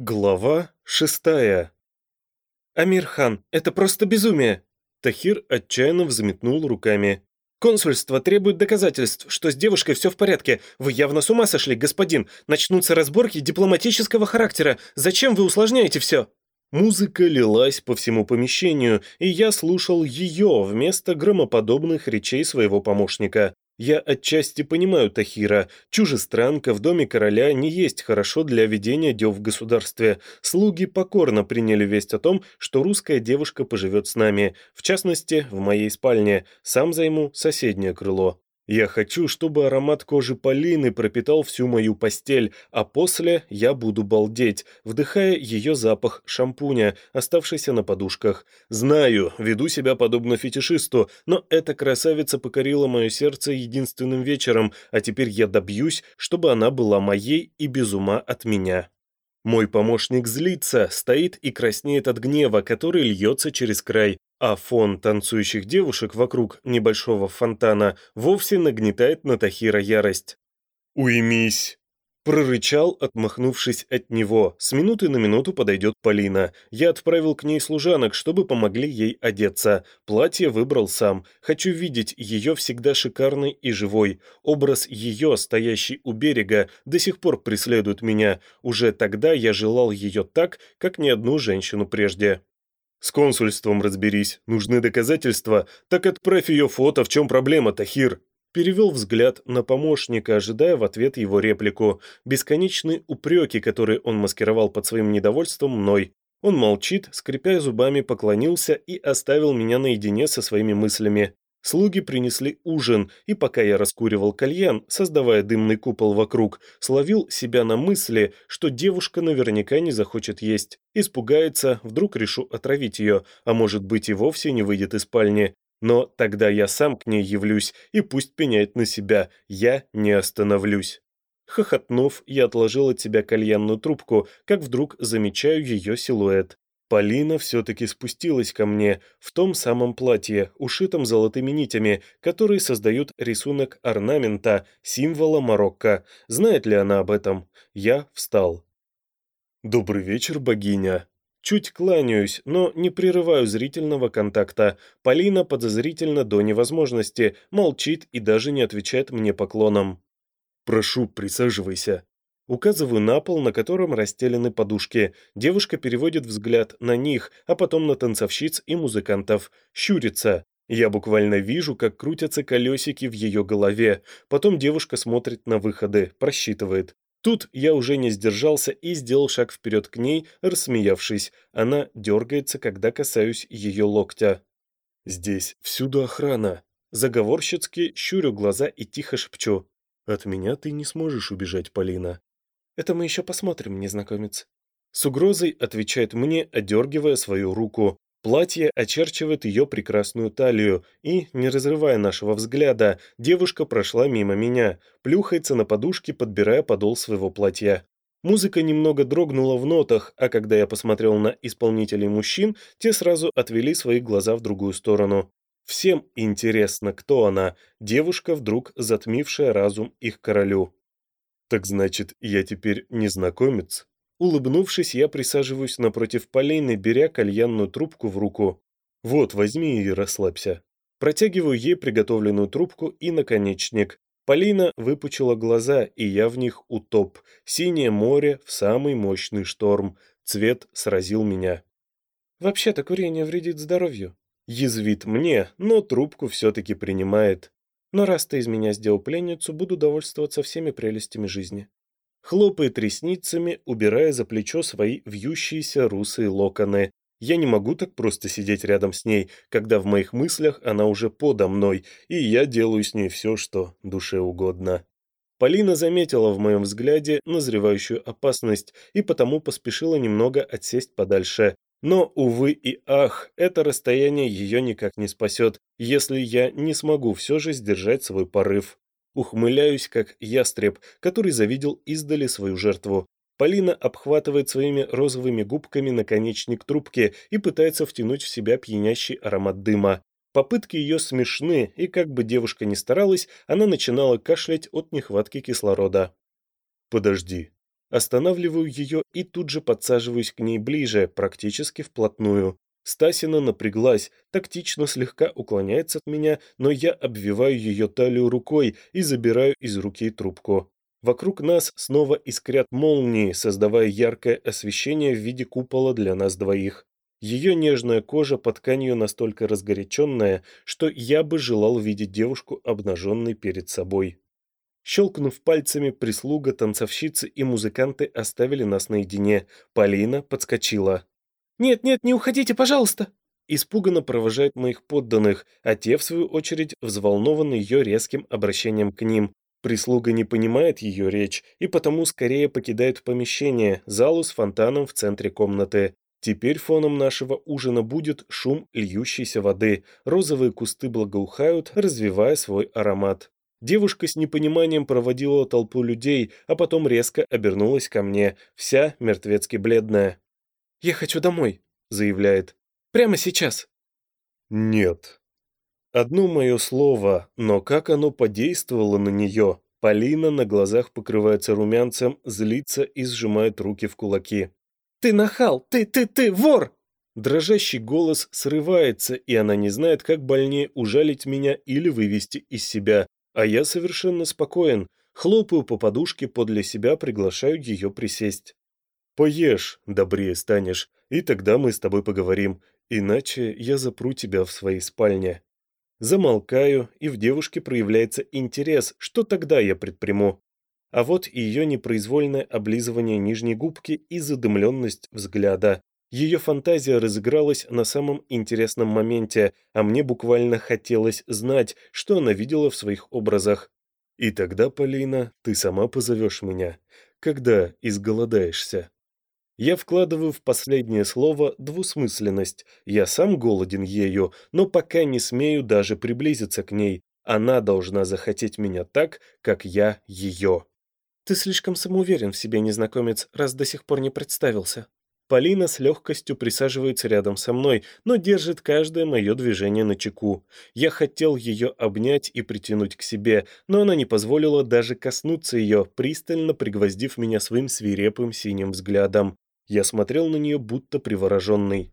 Глава шестая. «Амирхан, это просто безумие!» Тахир отчаянно взметнул руками. «Консульство требует доказательств, что с девушкой все в порядке. Вы явно с ума сошли, господин. Начнутся разборки дипломатического характера. Зачем вы усложняете все?» Музыка лилась по всему помещению, и я слушал ее вместо громоподобных речей своего помощника. Я отчасти понимаю Тахира. Чужестранка в доме короля не есть хорошо для ведения дел в государстве. Слуги покорно приняли весть о том, что русская девушка поживет с нами. В частности, в моей спальне. Сам займу соседнее крыло. Я хочу, чтобы аромат кожи Полины пропитал всю мою постель, а после я буду балдеть, вдыхая ее запах шампуня, оставшийся на подушках. Знаю, веду себя подобно фетишисту, но эта красавица покорила мое сердце единственным вечером, а теперь я добьюсь, чтобы она была моей и без ума от меня. Мой помощник злится, стоит и краснеет от гнева, который льется через край а фон танцующих девушек вокруг небольшого фонтана вовсе нагнетает на Тахира ярость. «Уймись!» Прорычал, отмахнувшись от него. С минуты на минуту подойдет Полина. Я отправил к ней служанок, чтобы помогли ей одеться. Платье выбрал сам. Хочу видеть ее всегда шикарной и живой. Образ ее, стоящий у берега, до сих пор преследует меня. Уже тогда я желал ее так, как ни одну женщину прежде. «С консульством разберись. Нужны доказательства. Так отправь ее фото. В чем проблема, Тахир?» Перевел взгляд на помощника, ожидая в ответ его реплику. Бесконечные упреки, которые он маскировал под своим недовольством мной. Он молчит, скрипя зубами, поклонился и оставил меня наедине со своими мыслями. Слуги принесли ужин, и пока я раскуривал кальян, создавая дымный купол вокруг, словил себя на мысли, что девушка наверняка не захочет есть. Испугается, вдруг решу отравить ее, а может быть и вовсе не выйдет из спальни. Но тогда я сам к ней явлюсь, и пусть пеняет на себя, я не остановлюсь. Хохотнув, я отложил от себя кальянную трубку, как вдруг замечаю ее силуэт. Полина все-таки спустилась ко мне в том самом платье, ушитом золотыми нитями, которые создают рисунок орнамента, символа Марокко. Знает ли она об этом? Я встал. «Добрый вечер, богиня». Чуть кланяюсь, но не прерываю зрительного контакта. Полина подозрительно до невозможности, молчит и даже не отвечает мне поклоном. «Прошу, присаживайся», Указываю на пол, на котором расстелены подушки. Девушка переводит взгляд на них, а потом на танцовщиц и музыкантов. Щурится. Я буквально вижу, как крутятся колесики в ее голове. Потом девушка смотрит на выходы, просчитывает. Тут я уже не сдержался и сделал шаг вперед к ней, рассмеявшись. Она дергается, когда касаюсь ее локтя. «Здесь всюду охрана». Заговорщицки щурю глаза и тихо шепчу. «От меня ты не сможешь убежать, Полина. Это мы еще посмотрим, незнакомец. С угрозой отвечает мне, одергивая свою руку. Платье очерчивает ее прекрасную талию, и, не разрывая нашего взгляда, девушка прошла мимо меня, плюхается на подушке, подбирая подол своего платья. Музыка немного дрогнула в нотах, а когда я посмотрел на исполнителей мужчин, те сразу отвели свои глаза в другую сторону. Всем интересно, кто она, девушка, вдруг затмившая разум их королю. «Так значит, я теперь незнакомец?» Улыбнувшись, я присаживаюсь напротив Полины, беря кальянную трубку в руку. «Вот, возьми и расслабься». Протягиваю ей приготовленную трубку и наконечник. Полина выпучила глаза, и я в них утоп. Синее море в самый мощный шторм. Цвет сразил меня. «Вообще-то курение вредит здоровью». Язвит мне, но трубку все-таки принимает. Но раз ты из меня сделал пленницу, буду довольствоваться всеми прелестями жизни. Хлопает ресницами, убирая за плечо свои вьющиеся русые локоны. Я не могу так просто сидеть рядом с ней, когда в моих мыслях она уже подо мной, и я делаю с ней все, что душе угодно. Полина заметила в моем взгляде назревающую опасность и потому поспешила немного отсесть подальше. Но, увы и ах, это расстояние ее никак не спасет, если я не смогу все же сдержать свой порыв. Ухмыляюсь, как ястреб, который завидел издали свою жертву. Полина обхватывает своими розовыми губками наконечник трубки и пытается втянуть в себя пьянящий аромат дыма. Попытки ее смешны, и как бы девушка ни старалась, она начинала кашлять от нехватки кислорода. «Подожди», Останавливаю ее и тут же подсаживаюсь к ней ближе, практически вплотную. Стасина напряглась, тактично слегка уклоняется от меня, но я обвиваю ее талию рукой и забираю из руки трубку. Вокруг нас снова искрят молнии, создавая яркое освещение в виде купола для нас двоих. Ее нежная кожа под тканью настолько разгоряченная, что я бы желал видеть девушку обнаженной перед собой. Щелкнув пальцами, прислуга, танцовщицы и музыканты оставили нас наедине. Полина подскочила. «Нет, нет, не уходите, пожалуйста!» Испуганно провожает моих подданных, а те, в свою очередь, взволнованы ее резким обращением к ним. Прислуга не понимает ее речь и потому скорее покидает помещение, залу с фонтаном в центре комнаты. Теперь фоном нашего ужина будет шум льющейся воды, розовые кусты благоухают, развивая свой аромат. Девушка с непониманием проводила толпу людей, а потом резко обернулась ко мне, вся мертвецки бледная. «Я хочу домой», — заявляет. «Прямо сейчас». «Нет», Одно мое слово, но как оно подействовало на нее? Полина на глазах покрывается румянцем, злится и сжимает руки в кулаки. «Ты нахал! Ты, ты, ты, вор!» Дрожащий голос срывается, и она не знает, как больнее ужалить меня или вывести из себя. А я совершенно спокоен, хлопаю по подушке подле себя, приглашаю ее присесть. «Поешь, добрее станешь, и тогда мы с тобой поговорим, иначе я запру тебя в своей спальне». Замолкаю, и в девушке проявляется интерес, что тогда я предприму. А вот ее непроизвольное облизывание нижней губки и задымленность взгляда. Ее фантазия разыгралась на самом интересном моменте, а мне буквально хотелось знать, что она видела в своих образах. И тогда, Полина, ты сама позовешь меня, когда изголодаешься. Я вкладываю в последнее слово двусмысленность. Я сам голоден ею, но пока не смею даже приблизиться к ней. Она должна захотеть меня так, как я ее. Ты слишком самоуверен в себе, незнакомец, раз до сих пор не представился. Полина с легкостью присаживается рядом со мной, но держит каждое мое движение на чеку. Я хотел ее обнять и притянуть к себе, но она не позволила даже коснуться ее, пристально пригвоздив меня своим свирепым синим взглядом. Я смотрел на нее, будто привороженный.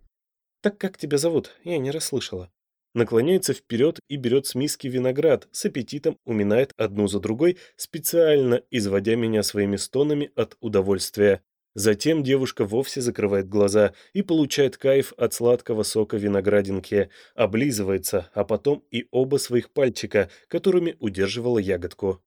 «Так как тебя зовут?» Я не расслышала. Наклоняется вперед и берет с миски виноград, с аппетитом уминает одну за другой, специально изводя меня своими стонами от удовольствия. Затем девушка вовсе закрывает глаза и получает кайф от сладкого сока виноградинки, облизывается, а потом и оба своих пальчика, которыми удерживала ягодку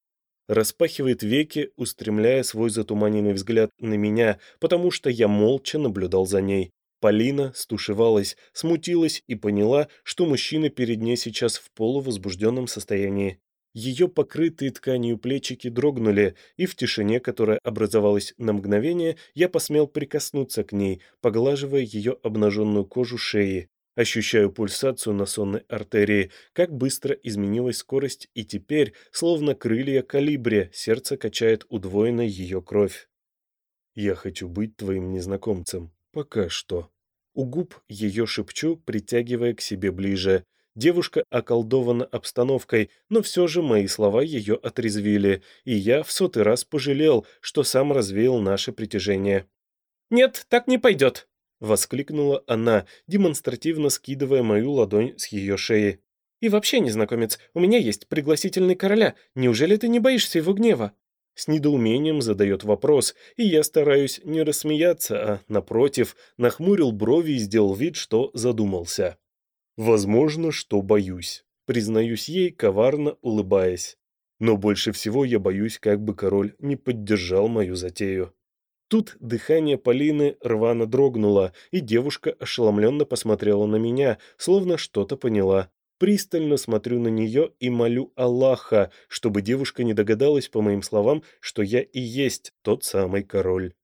распахивает веки, устремляя свой затуманенный взгляд на меня, потому что я молча наблюдал за ней. Полина стушевалась, смутилась и поняла, что мужчина перед ней сейчас в полувозбужденном состоянии. Ее покрытые тканью плечики дрогнули, и в тишине, которая образовалась на мгновение, я посмел прикоснуться к ней, поглаживая ее обнаженную кожу шеи. Ощущаю пульсацию на сонной артерии, как быстро изменилась скорость, и теперь, словно крылья калибре, сердце качает удвоенно ее кровь. «Я хочу быть твоим незнакомцем. Пока что». У губ ее шепчу, притягивая к себе ближе. Девушка околдована обстановкой, но все же мои слова ее отрезвили, и я в сотый раз пожалел, что сам развеял наше притяжение. «Нет, так не пойдет», — воскликнула она, демонстративно скидывая мою ладонь с ее шеи. «И вообще, незнакомец, у меня есть пригласительный короля. Неужели ты не боишься его гнева?» С недоумением задает вопрос, и я стараюсь не рассмеяться, а, напротив, нахмурил брови и сделал вид, что задумался. «Возможно, что боюсь», — признаюсь ей, коварно улыбаясь. «Но больше всего я боюсь, как бы король не поддержал мою затею». Тут дыхание Полины рвано дрогнуло, и девушка ошеломленно посмотрела на меня, словно что-то поняла. Пристально смотрю на нее и молю Аллаха, чтобы девушка не догадалась по моим словам, что я и есть тот самый король.